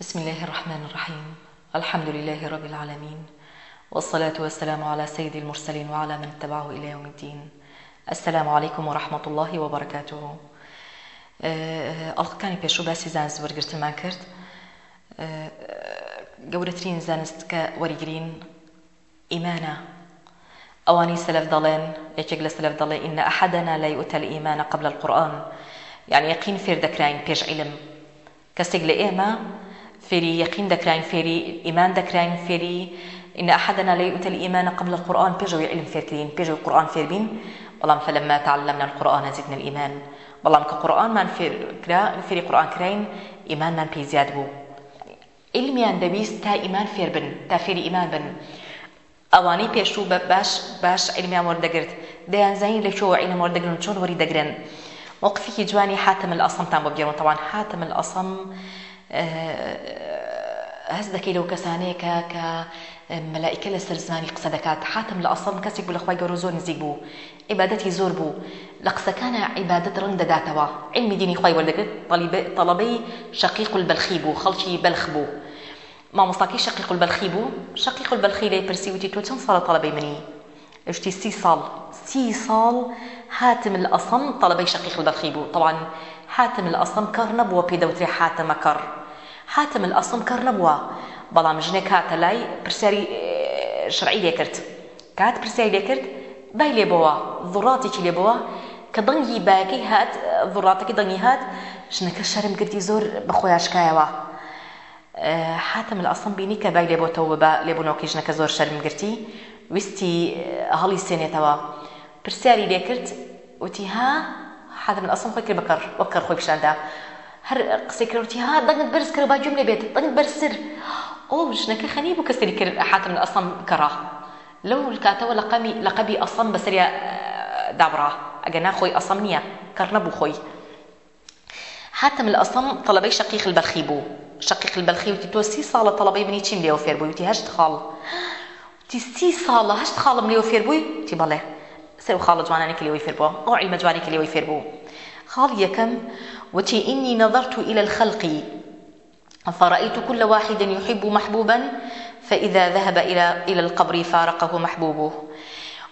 بسم الله الرحمن الرحيم الحمد لله رب العالمين والصلاة والسلام على سيد المرسلين وعلى من اتبعه إلى يوم الدين السلام عليكم ورحمة الله وبركاته ئەڵقەکانی پێشوو باسی زانست وەرگرتمان کرد گەورەترین زانست کە وەریگرین ئیمانە ئەوانی سەلف دەڵێن یەکێک لە سەلف دەڵێ ئینە ئەحەدەنا لای وتەل ئیمانە قبل القورآن یعنی یەقین فێر دەکراین پێش عیلم کەسێک لە ئێمە فێری یەقین دەکراین فێری ئیمان دەکراین فێری إن أحدنا لا يؤتى الإيمان قبل القرآن بيجوا علم فيركين بيجوا القرآن فيربين بەڵام فلما تعلمنا القرآن زدنا الإيمان بەڵام کە قورآنمان فێری قورآن کراین ئیمانمان پێی زیاد بوو ئیلمیان دەویست تا ئیمان فێر بن تا فێری ئیمان بن ئەوانەی پێشوو بە باش باش ئیلمیان وەردەگرت دەیانزانین لەکوێوە عیلم وەردەگرن چۆن وەری دەگرن موقفێکی جوانی حاتم الأصم تان بۆ بگێڕن تەوان حاتم الأصم هەست دەکەی لەو کەسانەیەکە کە مەلایکە لە سەرزمانی قسە دەکات حاتم لە ئەسڵ کەسێک بوو لەخوای گەۆ زۆر نزیک بوو عیباەتی زۆر بوو لە قسەکانە عیباەت ڕنگ دەداتەوە علمی دینی خی وەردەگرت تەڵەبەی شقیق بەلخی بوو خەڵکی بەلخ بوو مامۆستاکی شقیق بەلخی بوو شقیق بەلخی لێ پرسیوتی تۆ چەند ساڵە تەڵەبەی منی شتی سی ساڵ سی ساڵ هاتم لە ئەسم تەڵەبەی شقیق بەلخی بوو تەوان هاتم لە ئەسم کار نەبووە پێدەوتێ حاتەمە کەڕ حاتم الأصم کەڕ نەبووە بەڵام ژنێک هاتە لای پرسیاری شڕعی لێکرد کات پرسیاری لێکرد بای لێبەوە ضڕاتێکی لێبەوە کە دەنگی باەکەی هات ضڕاتەکەی دەنگی هات ژنەکە شەرم گرتی زۆر بەخۆیاشکایەوە حاتم الأصم بینی کە بای لێبەوەەوە بە لێبوونەوەکی ژنەکە زۆر شەرم گرتی ویستی هەڵی سێنێتەوە پرسیاری لێکرد وتی ها حاتم الأصم خۆی کرد بەکەڕ وەکەڕ خۆی پیشاندا هەر قسەکردی ها دەنگت بەرز کرد با جملێ بێت دەنگت بەرسر ئەو ژنەکە خەنی بوو کەسری کرد حاتم لە ئەسڵم کەڕا لەو کاتەوە لە قەمی لە قەبی ئەسڵم بەسەریا دابڕا ئەگە ناخۆی ئەسڵم نییە کەڕ نەبوو خۆی حاتم لە ئەسڵم تەڵەبەی شەقیق البەرخی بوو شقیق البەلخی وتی تۆ سی ساڵە تەڵەبەی منی چیم لێو فێر بووی وتی هەشت خاڵ وتی سی ساڵە هەشت خاڵم لێو فێر بووی وتی بەڵێ سەر و خاڵە جوانانی کە لێوەی فێر بووە ئەو عیلمە جوانی کە لێوەی فێر بوو خاڵ یەکەم وتي إني نظرت إلى الخلق فرأيت كل واحد يحب محبوبا فإذا ذهب إلى إلى القبر فارقه محبوبه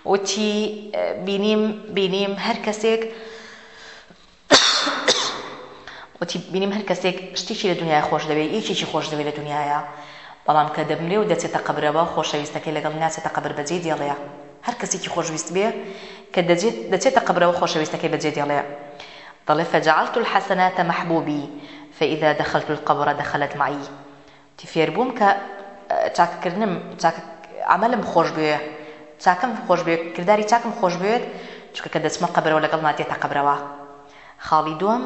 وتي بينيم بينيم هر كسيك وتی بینیم هەر کەسێک شتێکی لە دنیای خۆش دەوێت یەکێکی خۆش دەوێت لە دنیاە بەڵام کە دەمرێ و دەچێتە قبرەوە خۆشەویستەکەی لەگەڵ ناچێتە قبر بەجێ دیڵەیە هەر کەسێکی خۆشویست بێ کە دەچێتە قبرەوە خۆشەویستەکەی بەجێ دیڵەیە طلع فجعلت الحسنات محبوبي فإذا دخلت القبر دخلت معي تفير بوم ك چاک کردنم چاک عملم خۆش بێ چاکم خۆش بێ کردداری چاکم خۆش بێت چکە کە دەچمە قبرەوە لەگەڵ ماتێ تا قبرەوە خاڵی دووەم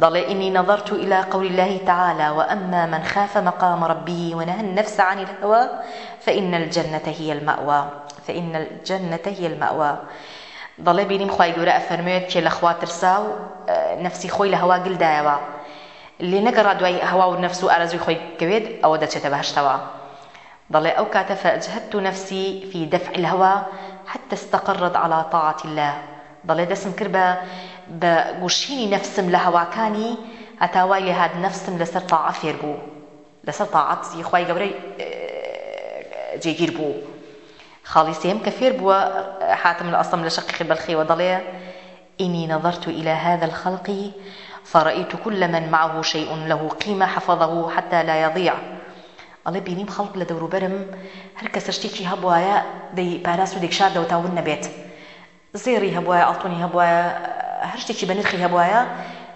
ضل إني نظرت إلى قول الله تعالى وأما من خاف مقام ربه ونهى النفس عن الهوى فإن الجنة هي المأوى فإن الجنة هي المأوى دەڵێ بینیم خی گەورە ئەفەرمێت کێ لەخوا ترسا و نفسی خۆی لە هەوا گلدایەوە لێ نەگەڕا دوای هەوا و نفس و ئارزوی خۆی کەوێت ئەوە دەچێتە بەهشتەوە دەڵێ ئەو کاتە فەجهدت نفسی في دفع الهوا حتى استقرت على طاعة الله دەڵێ دەسم کرد بە بە گوشینی نفسم لە هەواکانی هەتاوای لێ هاات نفسم لەسەر تاعافێر بوو لەسەر تاعاتی خی گەورەی جێگیر بوو خاڵی سێم کە فێر بووە حاتم لە ئەسم لە شقیقی بەلخیەوە دەڵێ إني نظرت إلى هذا الخلق فرأيت كل من معه شيء له قيمة حفظه حتى لا يضيع ئەڵێ بینیم خەڵک لە دەوروبەرم هەر کە سشتێکی هەبواە دەی پاراس و دێکشار دەوتاون نەبێت زێری هەبواە ئەڵتونی هەبواە هەر شتێکی بە نرخی هەبواە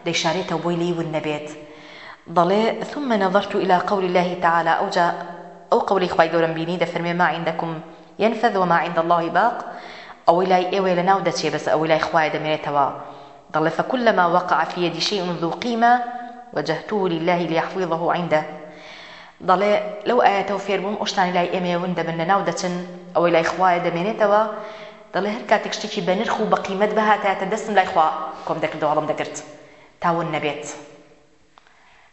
دەیشارێتەوە بۆی لیون نەبێت دەڵێ ثم نظرت إلى قول الله تعالى أو, أو قولي خواي قولي خوای گەورم بینی دەفەرمێ ما عندكم ينفذ وما عند الله باق ئەوەی لای ئێوە لە ناو دەچێ بەس ئەوەی لای خوای دەمێنێتەوە دەڵێ فكلما وقع في يدي شيء ذو قيمة وجهته لله ليحفظه عنده دەڵێ لەو ئاەتەوە فێربووم ئۆشتانی لای ئێمێون دەبن لە ناو دەچن ئەوەی لای خوایە دەمێنێتەوە دەڵێ هەر کاتێک شتێکی بە نرخ و بە قیمت بەهاتاتە دەستم لای خوا کۆم دەکردەوەڵم دەکرد تاون نەبێت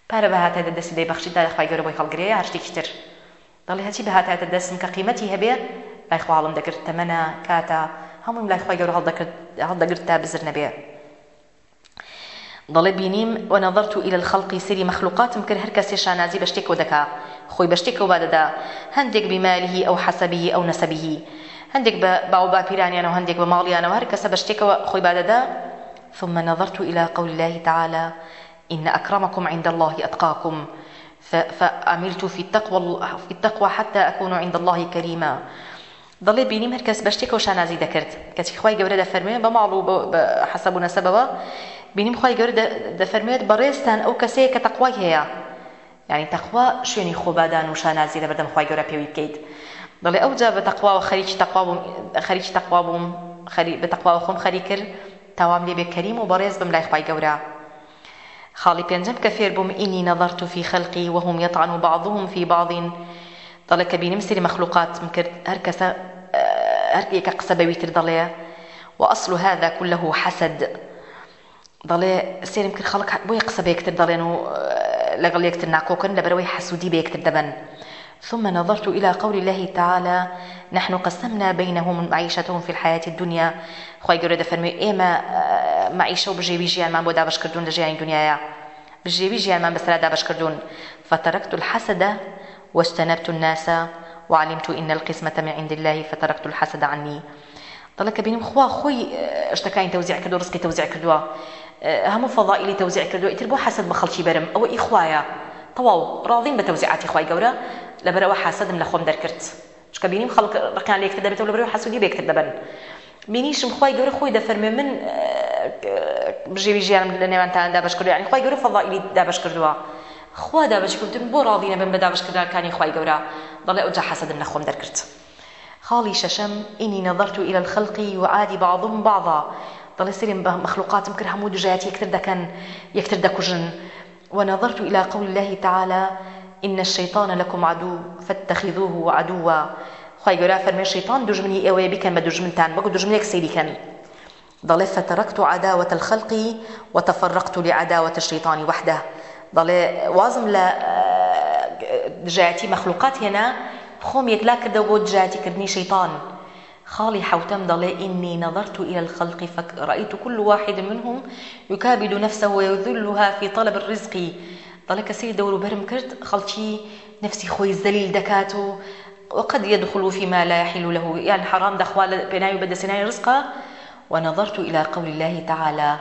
پارە بەهاتە دەستی دەیبەخشی تا لەخوای گەورەوەی هەڵگرەیە هەر شتێکی تر دەڵێ هەچی بەهاتاتە دەستم کە قیمەتی هەبێت لای خواڵم دەکرد تەمەە کاتە هەمووی لای خۆی گەور هەڵدەگرت تا بزر نەبێ. دەڵێ بینیم و نەظرت و ئیل خەڵقی سری مەخلوقاتم کرد هەر کەسێ شانازی بە شتێکەوە دەکا خۆی بە شتێکەوە بادەدا هەندێک بیمالیهی ئەو حەسەبی ئەو نەسەبیهی هەندێک بە باو باپیرانیان و هەندێک بە ماڵیانەوە هەر کەسە بە شتێکەوە خۆی بادەدا ثم نظرت إلى قول الله تعالى إن أكرمكم عند الله أتقاكم فأملت في التقوى, في التقوى حتى أكون عند الله كريما دەڵێ بینیم هەر کەس بە شتێکەوە شانازی دەکرد کەچی خی گەورە دەفەرمێن بە ماڵ و حەسەبوو نەسەبەوە بینیم خی گەورە دەفەرمێت بەڕێستان ئەو کەسەیە کە تەخوای هەیە یعنی تەخوا شوێنی خۆبادان و شانازی لە بەردەم خی گەورە پێوی بکەیت دەڵێ ئەو جا بە تەخواوە خەریکی تەخوابووم خەریکی تەخوابووم بە تەخواوە خۆم خەری کرد تاوام لێ بێکەریم و بەڕێز بم لای خی گەورە خاڵی پێنجم کە فێر بووم ئینی نەظەرت و فی خەلقی وهم یەطعن و بعضهم فی بعضین دەڵێ کە بینیم سری مەخلوقات کرد هەر کەسە هەرکێکە قسە بەویتر دەڵێ و ئەسل و هذا كله حەسەد دەڵێ سێرم کرد خەڵک بۆی قسە بەیەکتر دەڵێن و لەگەڵ یەکتر ناکۆکن لەبەرەوەی حەسوودی بەیەکتر دەبن ثم نظرت إلى قول الله تعالى نحن قسمنا بينهم معيشتهم في الحياة الدنيا خواهي قرد فرمي إيما معيشة بجيبي جيان من بودا باش كردون لجيان دنيايا بجيبي جيان من بسرا دا باش كردون فتركت الحسد واجتنبت الناس وعلمت إن القسمة من عند الله فتركت الحسد عني دڵەکە بینم خوا خۆی شتەکانی تەوزیع کردو ڕسکی تەوزیع کردووە هەموو فەضائلی تەوزیع کردو ئیتر بۆ حەسد بە خەڵکی بەرم ئەوە ئیخوایە تەواو ڕاضین بە تەوزیعاتی خی گەورە لەبەرەوە حەسەدم لە خۆم دەرکرد چکە بینیم خەڵک ڕکان لێکتە دەبێتەوە لەبەرەوە حەسودی بێکتر دەبن بینیشم خی گەورە خۆی دەفەرمێ من بژێوی ژیانم لە نێوانتان دابش کردو یانی خی گەورە فەضائلی دابش کردووە خوا دابش کردن بۆ ڕاضینە بن بە دابشکردانەکانی خی گەورە ضل أوجا حسد النخوم دركرت خالي ششم إني نظرت إلى الخلق وعادي بعضهم بعضا ضل سرين مخلوقات مكر همود جايات يكتر دكن يكتر دكجن ونظرت إلى قول الله تعالى إن الشيطان لكم عدو فاتخذوه عدوا خواهي قولا فرمي الشيطان دجمني إيوه بكن ما دجمنتان مكو دجمنيك سيدي كان ضل فتركت عداوة الخلق وتفرقت لعداوة الشيطان وحده ضل وازم لا دژایەتی مەخلوقات هێنا خۆم یەکلا کردەوە بۆ دژاتیکردنی شەیتان خاڵی حوتم دەڵێ ئینی نظرت إلى الخلق فرأيت كل واحد منهم يكابد نفسه ويذلها في طلب الرزق دەڵێ کەسی دەور و بەرم کرد خەڵکی نفسی خۆی زەلیل دەکات و وقد يدخل فيما لا يحل له يعني حرام دخوال بناي وبدسناي رزقا ونظرت إلى قول الله تعالى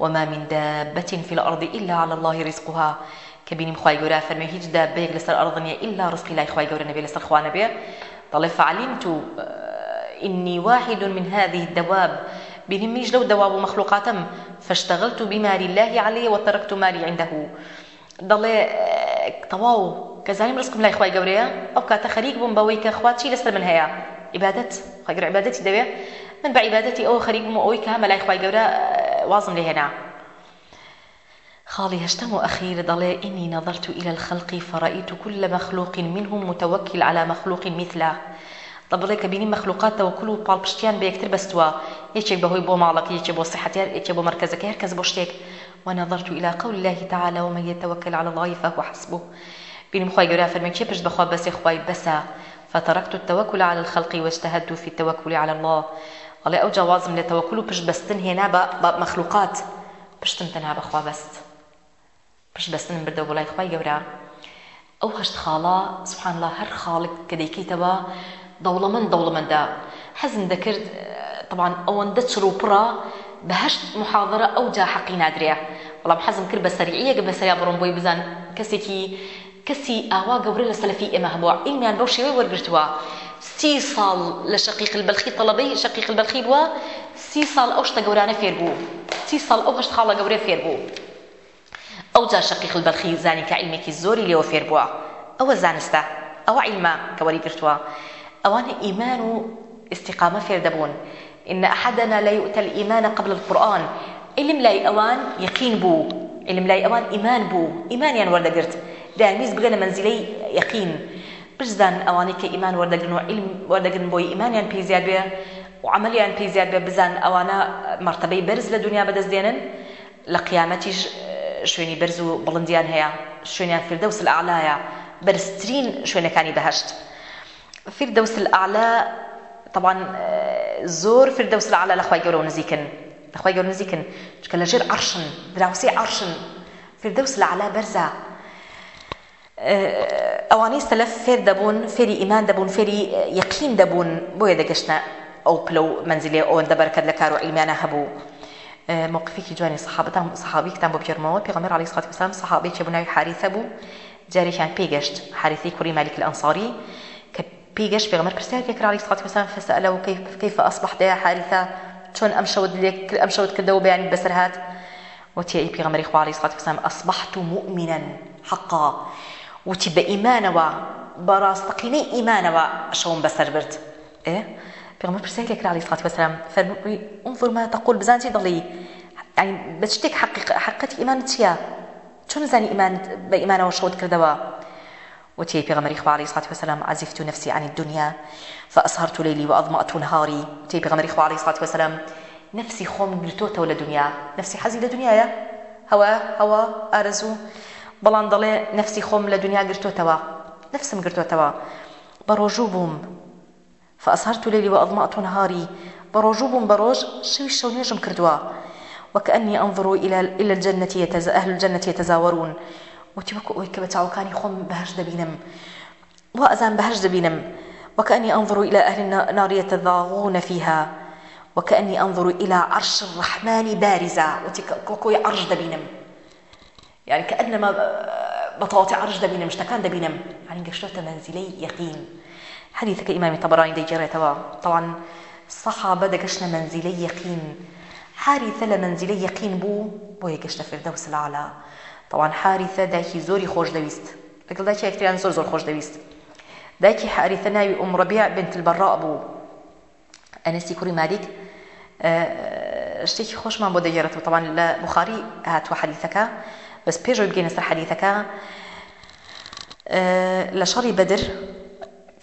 وما من دابة في الأرض إلا على الله رزقها کە بینیم خی گەورە فەرمی هیچ دا بێک لەسەر ئەڕدنیە ئللا ڕستی لای خی گەورە نەبێ لەسەر خوانە بێ دەڵێ فعلیمت و إني واحد من هذه الدواب بنميش لو دواب مخلوقاتم فاشتغلت بمال الله عليه وتركت مالي عنده دڵێ تەواو کە زانیم ڕستم لای خخوای گەورەیە ئەو کاتە خەریک بووم بەوەی کە خواچی لەسەر من هەیە عیبادت خەگر عیبادەتی دەوێ من بە عیبادەتی ئەو خەریک بووم ئەوەی کە هەمە لای خخوای گەورە وازم لێ هێنا خالي هشتم أخير ضلي إني نظرت إلى الخلق فرأيت كل مخلوق منهم متوكل على مخلوق مثله دەبڵێ کە بینی مەخلوقات تەوەکل و پاڵپشتیان بە یەکتر بەستووە یەکێک بەهۆی بۆ ماڵەکە یەکێ بۆ سەحەتیار یەکێ بۆ مرکزەکە هەرکەس بۆ شتێک ونظرت إلى قول الله تعالى ومن يتوكل على الله فهو حسبه بينم خواي جورا فرمي كيف بش بخوا بس خواي بسا فتركت التوكل على الخلق واجتهدت في التوكل على الله الله أو جوازم لتوكل بش بستن هنا بمخلوقات بشتم تنها بخوا بست پش بەستن بردە بۆلای خی گەورە ئەو هەشت خاڵە سوحانلا هەر خاڵک کە دەیکەیتەوە دەوڵەمەند دەوڵەمەدا حەزم دەکرد طبعاان ئەوەندە چروپڕە بەهشت محاضرە ئەو جا حەقی نادرێ بەڵام حەزم کرد بە سەرعەیەک بەسەریا بڕۆم بۆی بزان کەسێکی کەسی ئاوا گەورە لە سەلفی ئێمە هەبووە ئیمیان بەو شێوەی وەرگرتووە سی ساڵ لە شقیق البەلخی تەڵەبەی شقیق البەلخی بووە سی ساڵ ئەو شتە گەورانە فێر بوو سی ساڵ ئەو هەشت خاڵە گەورە فێر بوو ئەو جا شەقیق البەلخی زانی کە علمێکی زۆری لێوە فێر بووە ئەوە زانستە ئەوە عیلمە کە وەریگرتووە ئەوانە ئیمان و استقامە فێر دەبوون إن أحدنا لا يؤتى الإيمان قبل القرآن علم لاي أوان يقين بو علم لاي أوان إيمان بو إيمان يعني ورد قرت دارميز بقنا منزلي يقين بجدان أواني كإيمان ورد قرن وعلم ورد قرن بوي إيمان يعني في زياد بيه وعمل يعني في زياد بيه بزان أوانا مرتبة برز لدنيا بدز دينن لقيامتش شوێنی بەرز و بڵندیان هەیە شوێنیان فردەوس ئالایە بەرزترین شوێنەکانی بەهشت فردەوس ئالا طبعا زۆر فردەوس ئالا لەخوای گەورە و نزیکن لەخوای گەور نزیکن چکە لەژێر عرشن دراوسی عرشن فردەوس ئالا بەرزە ئەوانەی سەلف فێر دەبوون فێری ئیمان دەبوون فێری یەقین دەبوون بۆیە دەگەشتە ئەو پلە و منزلێ ئەوەندە بەرکەت لە کار و عیلمیانە هەبوو موقفێکی جوانی سحابتان سحابیکتان بۆ بگەرمەوە پێغمەر علی سخات وسام سحابێکی بۆ ناوی حریسە بوو جارێکیان پێگەشت حریسی کوری مالک الأنصاری کە پێگەشت پێغمەر پرسیارێک علی سخات وسام فسأله كيف كيف أصبحت يا حارثة چۆن ئەم شەوت لێک ئەم شەوت کردەوە بەیانی بەسەر هات وتی ئەی پێغمەری خوا علی سخات وسام أصبحت مؤمنا حقا وتی بە ئیمانەوە بەڕاستەقینەی ئیمانەوە شەوم بەسەر برد ئێ پێمە پرسیارێک کراڵی سڵاتی وەسرام فەرمووی ئەمفرما تەقول بزان چی دڵی بە شتێک حقیقەتی ئیمان چییە؟ چون زانی ئیمان بە ئیمانەوە شەوت کردەوە وتي بيغمري خوي عليه الصلاة والسلام عزفت نفسي عن الدنيا فأسهرت ليلي وأظمأت نهاري وتي بيغمري خوي عليه الصلاة والسلام نفسي خوم گرتۆتە لە دنیا نفسی حەزی لە دنیاە هەوە هەوە ئارزوو بەڵام دەڵێ نفسی خۆم لە دنیا گرتوتەوە نفسم گرتوتەوە بە ڕۆژوو بووم فأسهرت ليلي وأظمأت نهاري بروجوب بروج شوي شو نجم كردوا وكأني أنظر إلى إلى الجنة يتز... أهل الجنة يتزاورون وتبكو أويك بتعوكاني خم بهج دبينم وأزان بهج دبينم وكأني أنظر إلى أهل النار يتضاغون فيها وكأني أنظر إلى عرش الرحمن بارزة وتكوكوي عرش دبينم يعني كأنما بطاطي عرش دبينم شتكان دبينم يعني قشرت منزلي يقين حديثك إمام الطبراني دي جريتوا طبعا صحابة دقشنا منزلي يقين حارثة لمنزلي يقين بو بو يقشنا فردوس الأعلى طبعا حارثة داكي زوري خوش دويست لقل داكي اكتريان زور زور خوش دويست داكي حارثة ناوي أم ربيع بنت البراء بو أنسي كوري مالك شتێکی خۆشمان بۆ دەگەێتەوە تەوان لە بخاری هاتووە حەلیتەکە بەس پێشەوە بگەینە سەر حەلیتەکە لە شەڕی بەدر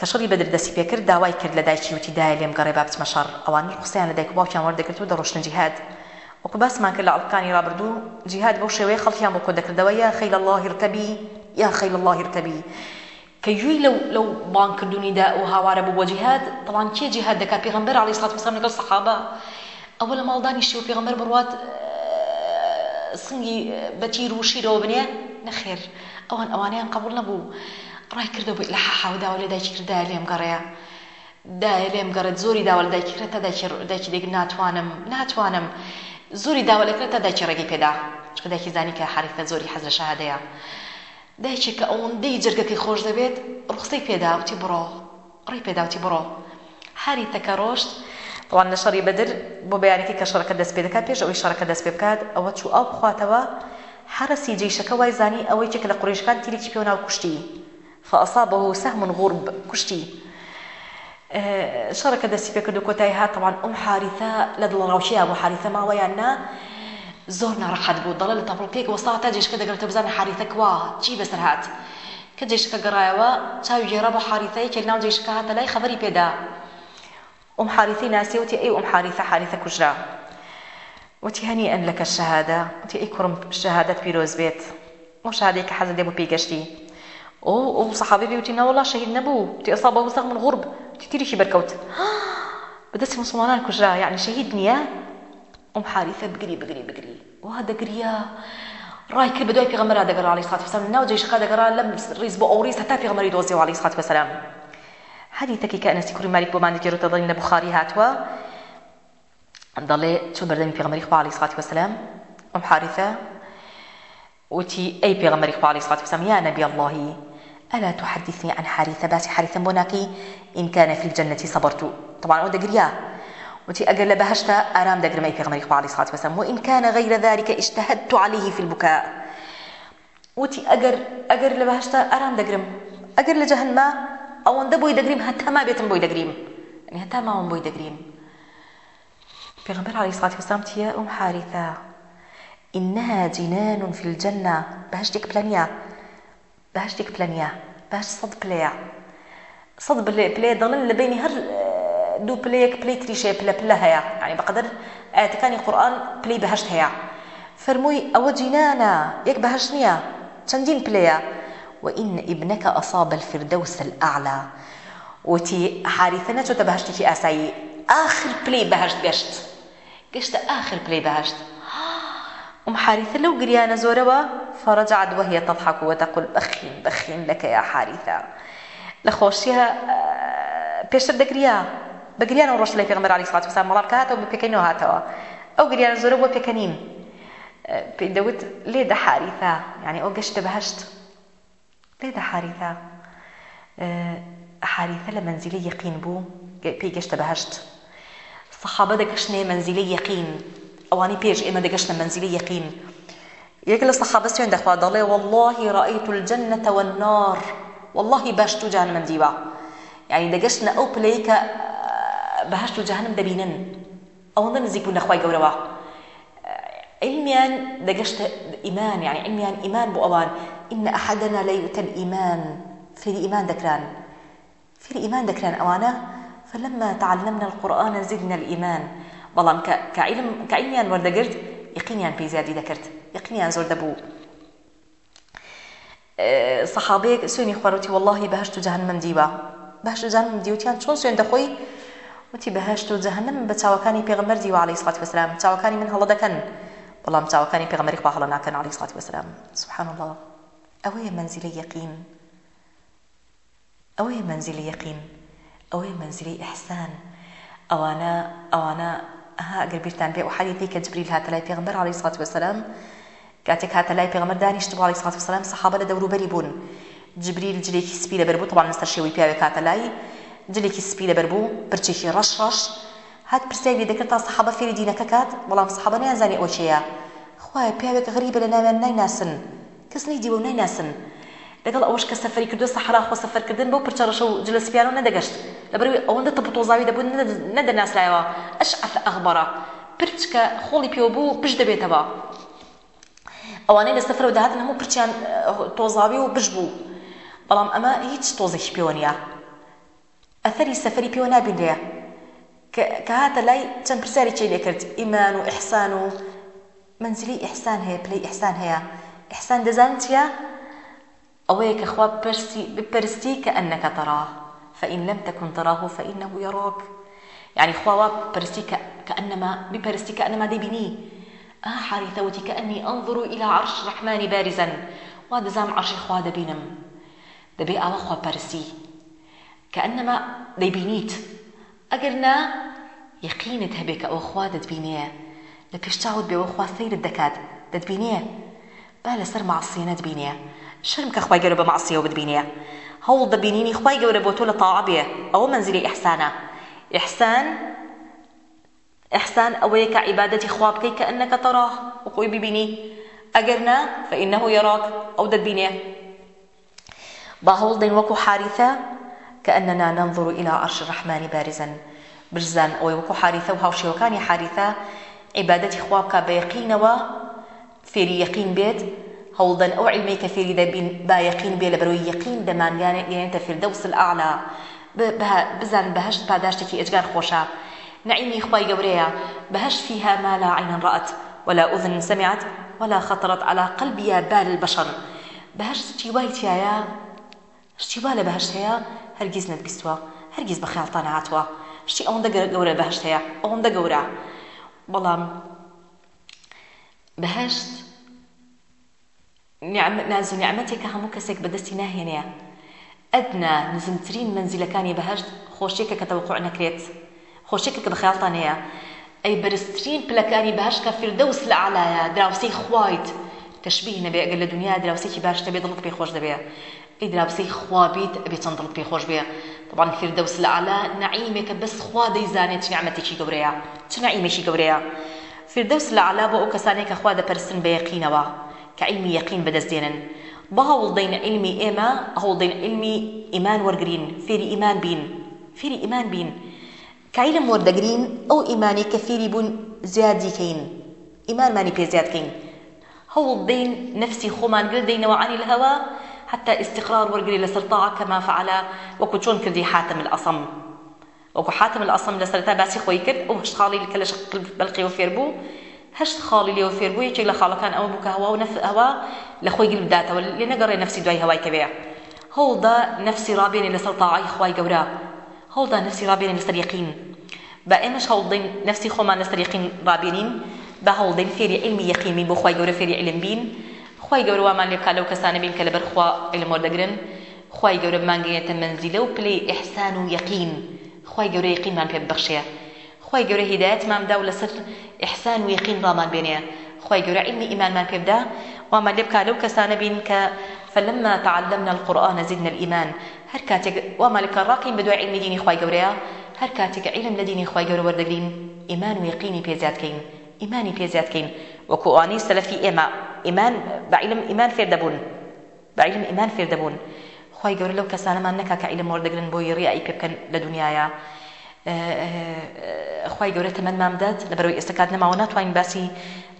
کە شەڕی بەدر دەسی پێکرد داوای کرد لە دایکی وتی دای لێم گەڕێ با بچمە شەڕ ئەوان قسەیان لە دایک و باوکیان وەردەکرد و دەڕۆشتن جیهاد وەکو باسمان کرد لە ئەڵکانی رابرردوو جیهاد بەو شێوەیە خەڵکیان بۆ کۆدەکردەوە یا خەیل الله ارتەبی یا خەیل الله ارتەبی کە یوی لەو لەو بانکردونیدا و هاوارە بوو بۆ جیهاد بەڵام کێ جیهاد دەکا پێغەمبەر عەلەیهی سڵات وسلام لەگەڵ سەحابە ئەوە لە ماڵدانی شێوە پێغەمبەر بڕوات سنگی بەتیر و شیرەوە بنێ نەخێر ئەوان ئەوانیان قبول نەبوو ڕای کردو بوویت لە حاوداوە لە دایکی کردای لێم گەڕەیە دای لێم گەڕێت زۆری داوە لە دایکی کرێتە دایکی دەگرن ناتوانم ناتوانم زۆری داوە لە کرێتە دایکی ڕێگەی پێدا چکە دایکی زانی کە حریفە زۆری حەزرە شەهادەیە دایکێکە ئەوەندەی جرگەکەی خۆش دەبێت ڕخسەی پێداوتی بڕۆ ڕێی پێداوتی بڕۆ هەری تەکە ڕۆشت بڵان لە شەڕی بەدر بۆ بەیانێکی کە شەڕەکە دەست پێ دەکات پێش ئەوەی شەڕەکە دەست پێ بکات ئەوە چوو ئەو بخواتەوە هەرە سیجیشەکە وای زانی ئەوەی چێک لە قڕێشکان تیرێکی پێوەناو کوشتی فأصابه سهم غرب كشتي شارك دەستی پێکرد و کۆتایی هاتەوان ئەم حارثە لە دڵ ڕاوشەیە بۆ حارثە ماوەیان نا زۆر ناڕحەت بوو دەڵێ لە تەپڵکێک وەستا تا جێشکە دەگرێتە بزانە حارثەکوا چی بەسەر هات کە جێشکە گەڕایەوە چاوی گێرە بە حارثەی کە ناو جێشکە هاتە لای خەبەری پێدا ئەم حارثی ناسیوتی ئەی ئەم حارثە حارثە کوژرا وتی هەنی ئەن لەکە شەهادە وتی ئەی کوڕم شەهادەت پیرۆز بێت ئەو شادێک کە حەزت دێ بۆ پێگەشتی ئەو سەحابی بێوتینە وڵا شەهید نەبوو تی ئەستا بە وزەق من غورب تی تیریشی بەرکەوت بەدەستی مسلمانان کوژرا یعنی شەهید نییە ئەم حاریفە بگری بگری بگری وا دەگریە ڕای کرد بە دوای پێغەمەرا دەگەڕا عەلەیهی سڵاتو وەسەلام ناو جێشقا دەگەڕا لەم ڕیز بۆ ئەو ڕیز هەتا پێغەمەری دۆزیەوە عەلەیهی سڵاتو وەسەلام حديثك كأنس كوري مالك بومان ديكيرو تضلين لبخاري هاتوا دڵێ چۆ بەردەمی پێغمەری خوا علی سڵاتی وەسلام ئەم حارثە وتی ئەی پێغمەری خوا علی سڵاتی وەسلام یا نەبی اللهی ألا تحدثني عن حارثة باسي حارثة بوناكي إن كان في الجنة صبرت طبعا أود قريا وتي أقل لبهشتا أرام دقر ما يبي غمريق عليه الصلاة والسلام وإن كان غير ذلك اجتهدت عليه في البكاء وتي أقر أقر لبهشتا أرام دقرم أقر لجهنما أو أن بوي دقريم حتى ما بيتم بوي دقريم يعني حتى ما هم بوي دقريم بيغمبر عليه الصلاة والسلام تي أم حارثة إنها جنان في الجنة بهشتك بلانيا باش ديك بلانيا باش صد بلايا صد بلاي بلاي ضمن لبيني هر دو بلايك بلاي تريشي بلا بلا هيا يعني بقدر تكاني قران بلاي بهشت هيا فرموي او جنانا يك بهشنيا تشندين بلايا وان ابنك اصاب الفردوس الاعلى وتي حارثنا تبهشتي في اساي اخر بلاي بهشت قشت قشت اخر بلاي بهشت أم حارثة لو قريانا زوروا فرجعت وهي تضحك وتقول بخين بخين لك يا حارثة لخوشيها بيشتر دقريا بقريانا وروش لي في غمر عليه الصلاة والسلام مرار كهاتوا ببكينو هاتوا أو قريانا زوروا بكنين بدوت ليه ده حارثة يعني أو قشت بهشت ليه ده حارثة حارثة لمنزلي يقين بو بيجشت بهشت صحابة دكشني منزلي يقين ئەوانی پێش ئێمە دەگەشتە منزیلی یەقین یەک لە سەخابە سوێن دەخوا دەڵێ واللهی ڕائیت الجنة والنار واللهی بەشت و جانمم دیوە یعنی دەگەشتنە ئەو پلەی کە بەهشت و جەهەنم دەبینن ئەوەندە نزیک بوون نەخوای گەورەوە علمیان دەگەشتە ئیمان یعنی علمیان ئیمان بۆ ئەوان ئین ئەحەدەنا لە یوتەل ئیمان فێری ئیمان دەکران فێری ئیمان دەکران ئەوانە فلما تعلمنا القرآن زدنا الإيمان بەڵام کە عیلیان وەردەگرت یقینیان پێی زیادی دەکرد یقینیان زۆر دەبوو سەحابەیەک سوێنی خواروتی واللهی بەهشت و جەهنم دیوە بەهشت و جەهنم دیوتیان چۆن سوێن دەخۆی وتی بەهشت و جەهنم بە چاوەکانی پێغەمبەر دیوە عەلەیهی سڵات وەسلام چاوەکانی من هەڵە دەکەن بەڵام چاوەکانی پێغەمبەری خوا هەڵە ناکەن عەلەیهی سڵات وەسلام سبحان الله ئەوەیە منزلی یەقین ئەوەیە منزلی یەقین ئەوەیە منزلی ئەحسان ئەوانە ئەوانە ئەگەر بیرتان پێ و حەدیثی کە جبریل هاتە لای پێغمبەر عەلەیهی سڵات وەسەلام کاتێک هاتە لای پێغمبەر دانیشت بۆ عەلەیهی سڵات وەسەلام سەحابە لە دەوروبەری بوون جبریل جلێکی سپی لەبەر بوو تەوان لەسەر شێوەی پیاوێک هاتە لای جلێکی سپی لەبەر بوو پرچێکی ڕەش ڕەش هات پرسیار لێ دەکرد تا سەحابە فێری دینەکە کات بەڵام سەحابە نایانزانی ئەوە چێیە خوایە پیاوێک غەریبە لە ناویان نایناسن کەس نەیدیوە و نایناسن لەگەڵ ئەوش کە سەفری کردو سەحرا خۆ سەفەرکردن بۆ پرچەڕەشە و جلسپیانەوە نەدەگەشت لەبەروی ئەوەندە تەپ تۆزاوی دەبوون نەدەناسرایەوە ئەش ئەخبارە پرچکە خۆڵی پێوە بوو پشت دەبێتەوە ئەوانەی لە سەفرەوە داهاتن هەموو پرچیان تۆزاوی و پشت بوو بەڵام ئەمە هیچ تۆزێکی پێوە نیە ئەثەری سەفری پێوە نابینێ کە هاتە لای چەند پرسیاری چی لێکرد ئیمان و ئیحسان و منزلی ئیحسان هەیە پلەی ئیحسان هەیە ئیحسان دەزان چیە؟ ئەوەیە کە خوا بپەرستی کە ئەنەکە تەراه فەئین لەم تەکون تەراه فەئینەه یەڕۆک یعنی خواوە پەرستی کە ئەنەما بپەرستی کە ئەنەما دەبینی ئا حاریثە وتی کە ئەنی ئەنظر إلى عرش ڕەحمانی بارزەن وا دەزام عەرشی خوا دەبینم دەبێ ئاوە خوا پەرسی کە ئەنەما دەیبینیت ئەگەر نا یەقینت هەبێ کە ئەوە خوا دەتبینێ لە پێشتاوت بێەوە خوا سەیرت دەکات دەتبینێ با لەسەر مەعسیەت بینێ شرم کە خخوای گەورە بە ماسیەوە بدبینێ هەوڵ دەبینینی خخوای گەورە بۆ تۆ لە تاعابێ ئەوە منزیری ئەحسانە ئحسان ئەحسان ئەوەیە کە عیباەتی خواب بکەی کە ئەنەکە تەڕاه وخۆی ببینی ئەگەر نا فەئینەه یڕاک ئەو دەبینێ با هەوڵ دەین وەکو حاریثە کە ئەننا ننظر إلى عرش الرحمن بارزا برزان ئەوەی وەکو حاریثە و هاوشێوەکانی حاریثە عیباەتی خواب بکە بە یقینەوە فێری یەقین بێت هەوڵدەن ئەو علمەی کەفێری دەبین با یەقین بێ لە بەرەوەی یەقین دەمانگانێنێتە فردەوس العلا بزان بەهشت پاداشتێکی ئەجگار خۆشە نعیمی خی گەورەیە بەهشت فيها ما لا عين رأت ولا أذن سمعت ولا خطرت على قلب بال البشر بەهشتی وای تایە شتی وا لە بەهشت هەیە هەرگیز نەتبیستوە هەرگیز بە خیاڵتان هاتووە شتی ئەوەندە گەورە بەهشت هەیە ئەوەندە گەورە بەڵام بەهشت ناز و نیعممەتێککە هەموو کەسێک بەدەستی ناهێنەیە ئەدنا نزمترین منزیلەکانی بەهشت خۆشیێکە کە تەوقع نەکرێت خۆشیێکە کە بەخیاڵتانەیە ئەی بەرزترین پلەکانی بەهشکە فردەوس لە علایە دراوسی خوایت تشبیه نەبێ ئەگەر لە دنیا دراوسێکی باشتە بێ دڵت پێی خۆش دەبێ ئەی دراوسی خوابیت ئەبێ چەند دڵت پێی خۆش بێ طبعا فردەوس لە علا نعیمێکە بەس خوا دەیزانێت چ نیعممەتێکی گەورەیە چ نعیمێکی گەورەیە فردەوس لە علا بۆ ئەو کەسانێک کە خوا دەپەرسن بە یەقینەوە کە عیلمی یەقین بەدەستێنن بە هەوڵدەین عیلمی ئێمە هەوڵدەین عیلمی ئیمان وەرگین فێری ئیمان بین فێری ئیمان بین کایلم وەردەگرین ئەو ئیمانی کە فێری بوون زیادیکەین ئیمانمانی پێ زیادکەین هەوڵدەین نفسی خۆمان گردەینەوە عن الهەوا حتى استقرار وەرگری لەسەر تاعە کەما فعلا وەکو چۆن کردی حاتم الأصم وەکو حاتم الأصم لەسەرتا باسی خۆی کرد ئەو هشتخاڵی کە لە شق بەڵقی و فێر بوو هەشت خاڵی لێو فێر بوو یەکێک لە خاڵەکان ئەوە بوو کە هەوا و نەف ئەوە لە خۆی گیر بداتەوە لێ نەگەڕێ نەفسی دوای هەوای کەوێ هەوڵدا نەفسی ڕابێنێ لەسەر تاعای خوای گەورە هەوڵدا نەفسی ڕابێنێ لەسەر یەقین بە ئێمەش هەوڵدەین نەفسی خۆمان لەسەر یەقین ڕابێنین بە هەوڵدەین فێری علمی یەقینی بۆ خوای گەورە فێری علم بین خوای گەورە وامان لێ بکات لەو کەسانە بین کە لەبەر خوا علمۆ دەگرن خوای گەورە مانگەیەتە مەنزیلە و پلەی ئیحسان و یەقین خوای گەورە یەقینمان پێ ببەخشەیە خۆی گەورە هیدایەت مامدا و لەسەر ئحسان و یقین ڕامان بێنێ خۆی گەورە علمی ئیمانمان پێبدا وامان لێ بکە لەو کەسانە بین کە فلما تعلمنا القرآن زدنا الإيمان هەر کاتێک وامان لێ بکە ڕاقین بەدوای علمی دینی خۆی گەورەیە هەر کاتێک علم لە دینی خۆی گەورە وەردەگرین ئیمان و یقینی پێزیادکەین ئیمانی پێزیادکەین وەکو ئانی سەلەفی ئێمە ئیمان بە علم ئیمان فێر دەبوون بە علم ئیمان فێر دەبوون خۆی گەورە لەو کەسانەمان نەکا کە علم وەردەگرن بۆی ڕیایی پێ بکەن لە دنیاە خی گەورە تەمەەن مامدات لە بەرەوەی ئێستاکات نەماوە ناتوانین باسی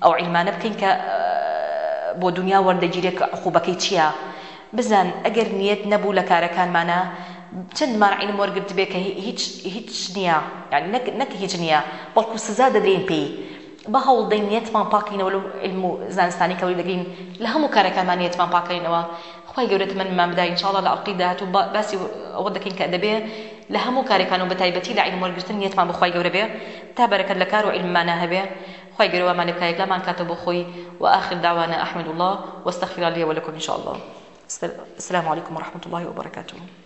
ئەو عیلمانە بکەین کە بۆ دنیا وەردەگیرێک خوبەکەی چییە؟ بزان ئەگەر نیەت نەبوو لە کارەکانمانە چندمان عین وەرگرت بێ کە هیچ هیچ نییە یعنی نەک هیچ نییە بەڵکو سزا دەدرین پێی بە هەوڵدەین نیەتمان پاکینەوە علم و زانستانی کەوی دەگرین لە هەموو کارەکانمان نیەتمان پاکەینەوە خی گەورەت من مامدا انشاءڵ لە ئەڵقی داات و باسی ئەوە دەکەین کە دەبێ لە هەموو کارەکان و بەتایبەتی لە عیلمەرگرتن نیەتمان بخوای گەورە بێ تا بەرەکەت لە کار و عیلمانە هەبێ خی گەرەوە مالکایەک لەمان کاتە بۆ خۆی و آخر داوانە ئەحمد الله وەستەخیرا لێوە لەکم انشاء الله السلام عليكم ورحمة الله وبركاته